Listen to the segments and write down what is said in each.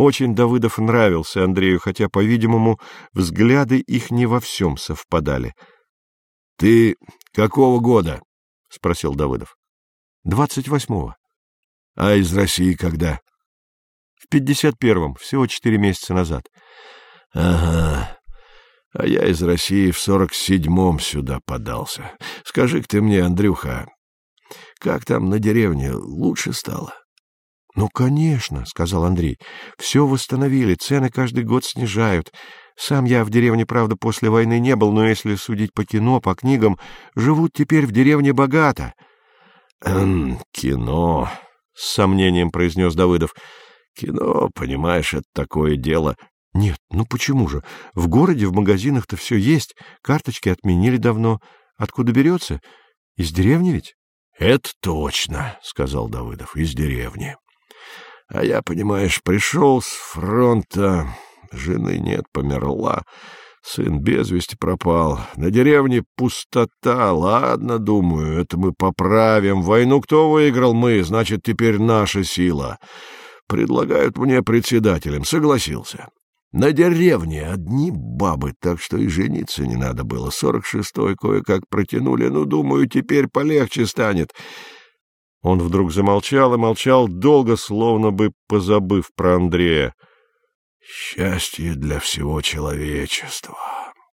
Очень Давыдов нравился Андрею, хотя, по-видимому, взгляды их не во всем совпадали. — Ты какого года? — спросил Давыдов. — Двадцать восьмого. — А из России когда? — В пятьдесят первом, всего четыре месяца назад. — Ага. А я из России в сорок седьмом сюда подался. Скажи-ка ты мне, Андрюха, как там на деревне лучше стало? — Ну, конечно, — сказал Андрей. — Все восстановили, цены каждый год снижают. Сам я в деревне, правда, после войны не был, но если судить по кино, по книгам, живут теперь в деревне богато. — Кино, — с сомнением произнес Давыдов. — Кино, понимаешь, это такое дело. — Нет, ну почему же? В городе, в магазинах-то все есть, карточки отменили давно. Откуда берется? Из деревни ведь? — Это точно, — сказал Давыдов, — из деревни. А я, понимаешь, пришел с фронта, жены нет, померла, сын без вести пропал. На деревне пустота, ладно, думаю, это мы поправим. Войну кто выиграл? Мы, значит, теперь наша сила. Предлагают мне председателем, согласился. На деревне одни бабы, так что и жениться не надо было. Сорок шестой кое-как протянули, ну, думаю, теперь полегче станет. Он вдруг замолчал и молчал долго, словно бы позабыв про Андрея. «Счастье для всего человечества»,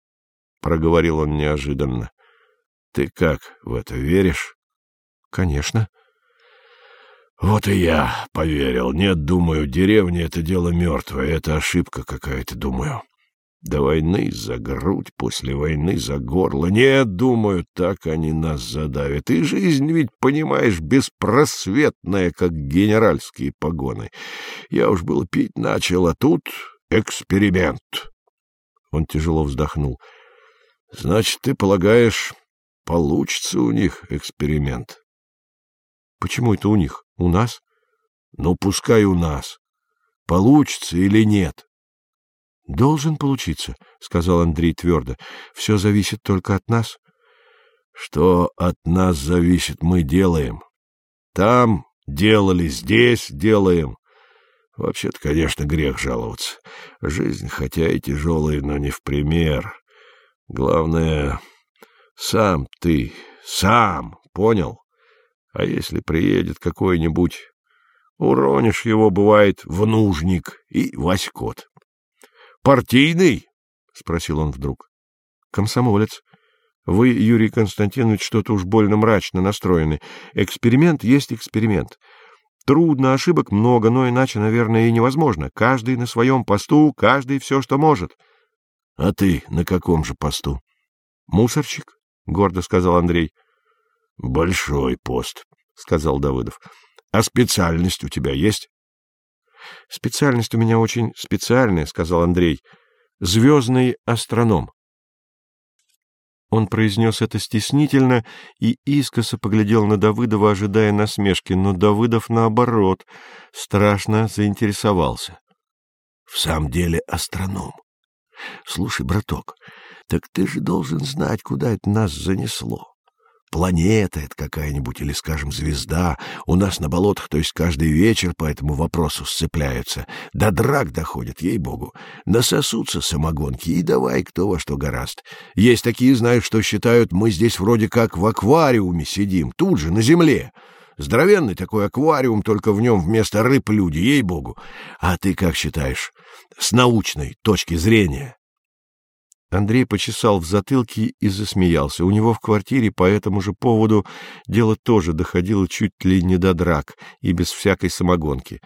— проговорил он неожиданно. «Ты как, в это веришь?» «Конечно». «Вот и я поверил. Нет, думаю, деревня — это дело мертвое, это ошибка какая-то, думаю. До войны за грудь, после войны за горло. Нет, думаю, так они нас задавят. И жизнь ведь, понимаешь, беспросветная, как генеральские погоны. Я уж было пить начал, а тут эксперимент. Он тяжело вздохнул. — Значит, ты полагаешь, получится у них эксперимент? — Почему это у них? У нас? — Ну, пускай у нас. Получится или нет? — Должен получиться, — сказал Андрей твердо. — Все зависит только от нас. — Что от нас зависит, мы делаем. Там делали, здесь делаем. Вообще-то, конечно, грех жаловаться. Жизнь, хотя и тяжелая, но не в пример. Главное, сам ты, сам, понял? А если приедет какой-нибудь, уронишь его, бывает, в нужник и васькот. Партийный? — спросил он вдруг. — Комсомолец. Вы, Юрий Константинович, что-то уж больно мрачно настроены. Эксперимент есть эксперимент. Трудно, ошибок много, но иначе, наверное, и невозможно. Каждый на своем посту, каждый все, что может. — А ты на каком же посту? — Мусорщик, — гордо сказал Андрей. — Большой пост, — сказал Давыдов. — А специальность у тебя есть? — Специальность у меня очень специальная, — сказал Андрей. — Звездный астроном. Он произнес это стеснительно и искоса поглядел на Давыдова, ожидая насмешки, но Давыдов, наоборот, страшно заинтересовался. — В самом деле астроном. Слушай, браток, так ты же должен знать, куда это нас занесло. Планета это какая-нибудь или, скажем, звезда. У нас на болотах, то есть каждый вечер по этому вопросу сцепляются. До драк доходят, ей-богу. Насосутся самогонки, и давай кто во что гораст. Есть такие, знаю, что считают, мы здесь вроде как в аквариуме сидим, тут же, на земле. Здоровенный такой аквариум, только в нем вместо рыб люди, ей-богу. А ты как считаешь, с научной точки зрения? Андрей почесал в затылке и засмеялся. У него в квартире по этому же поводу дело тоже доходило чуть ли не до драк и без всякой самогонки.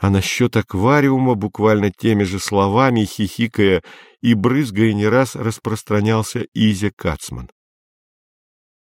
А насчет аквариума буквально теми же словами, хихикая и брызгая не раз, распространялся Изя Кацман.